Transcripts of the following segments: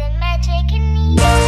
The magic in the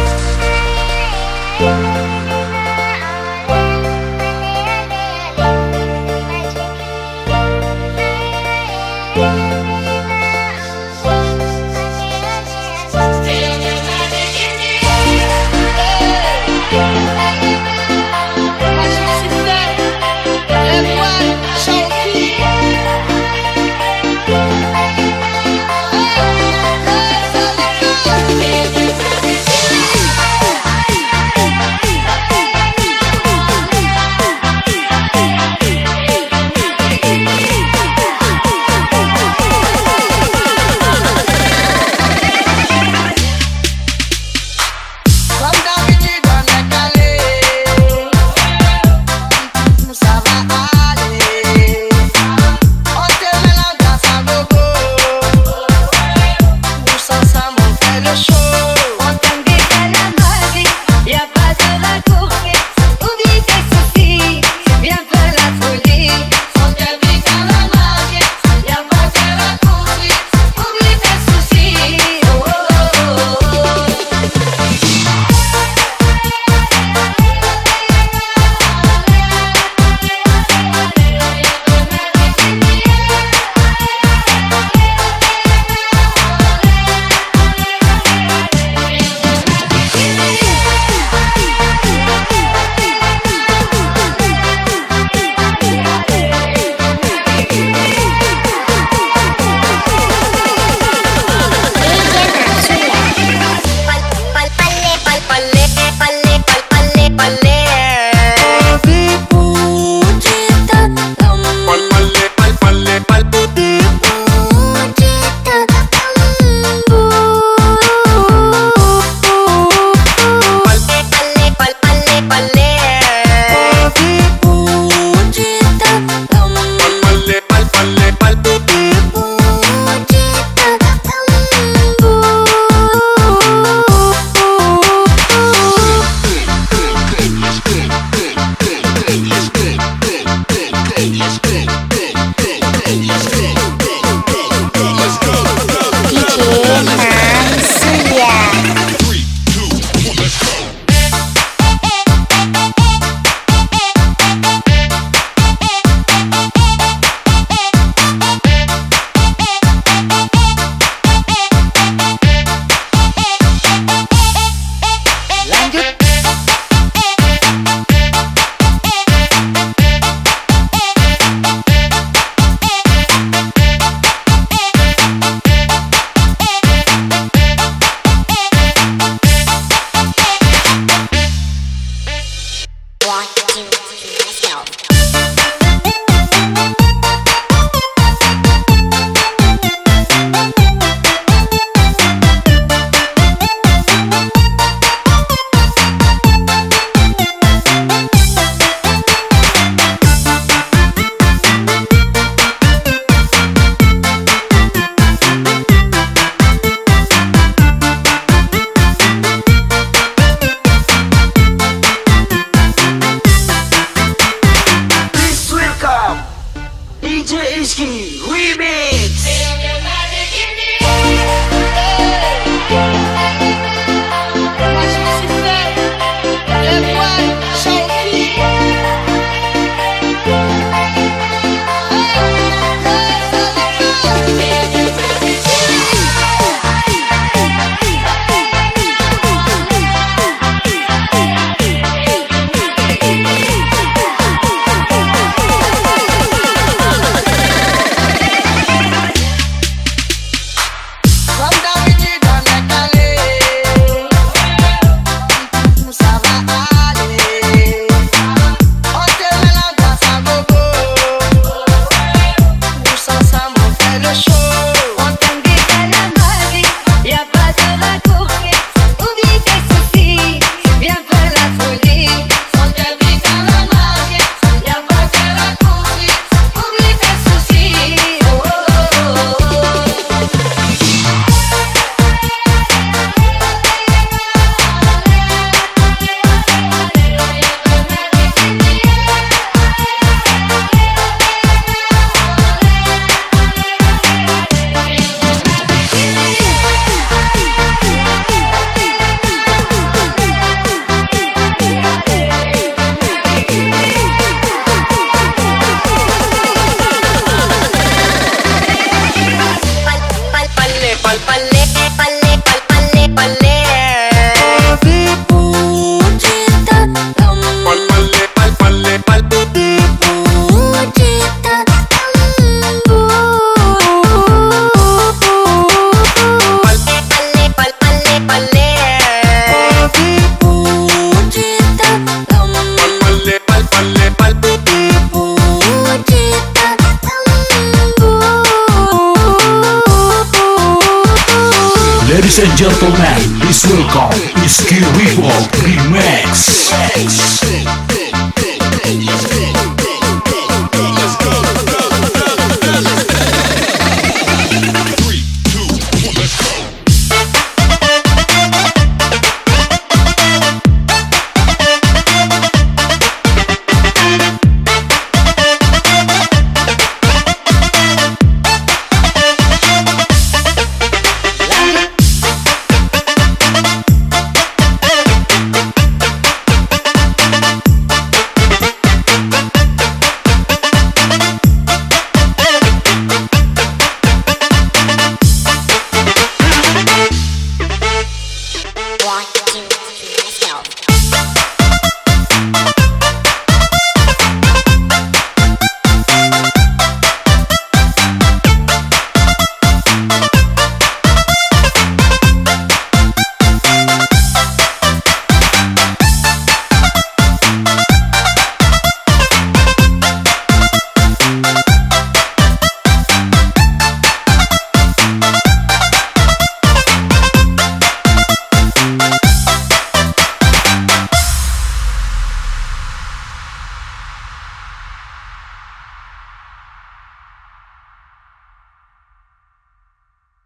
Ladies and gentlemen, please welcome Iski Revolt Remix.